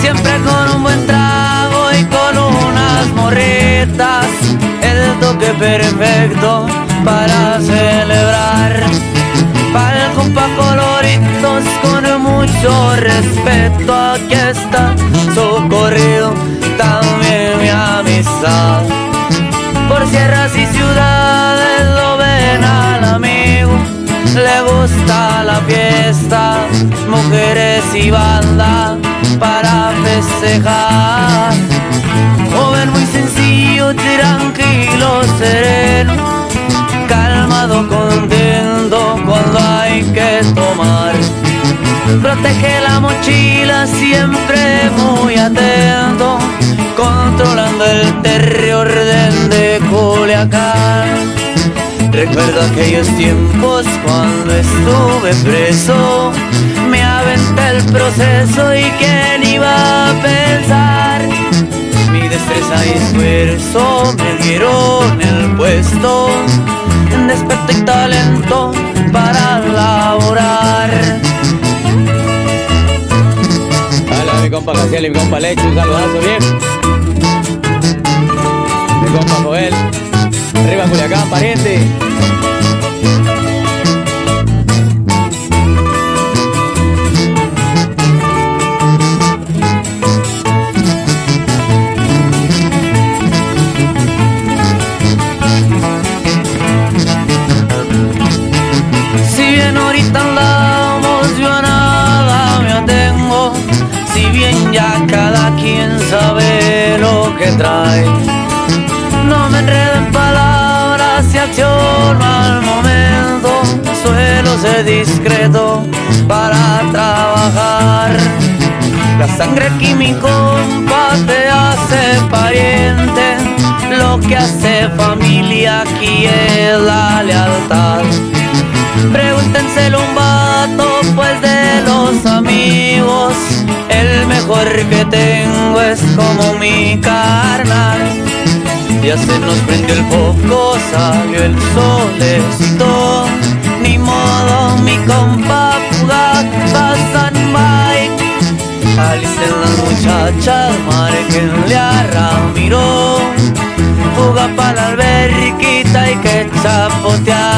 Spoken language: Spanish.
siempre con un buen trago y con unas morritas, el toque perfecto para celebrar. Para el compa coloritos con mucho respeto, aquí está socorrido también mi amistad. Por sierras y ciudades lo ven al amigo, le gusta la fiesta, mujeres y banda para festejar. Joven muy sencillo, tranquilo, sereno, calmado, contento cuando hay que tomar. Protege la mochila siempre muy atento, controlando el terror de Culiacán. Recuerdo aquellos tiempos cuando estuve preso, me aventé el proceso y quién iba a pensar. Mi destreza y esfuerzo me dieron el puesto, desperto y talento para laborar. Hola, mi compa Casiel y mi compa Lecho, un saludazo bien. Mi compa Joel, arriba Culiacán, pariente. Si bien ahorita andamos, yo a nada me atengo. Si bien ya cada quien sabe lo que trae. No me enredo acciono al momento. Suelo ser discreto para trabajar. La sangre aquí mi compa te hace pariente. Lo que hace familia aquí es la lealtad. Pregúntenselo un vato, pues de los amigos, el mejor que tengo es como mi carnal. Ya se nos prendió el foco, salió el solecito. Ni modo, mi compa fugaz pa' San Mike. Alisten las muchachas, marquenle a Ramiro. Fuga para la alberquita y que chapotear.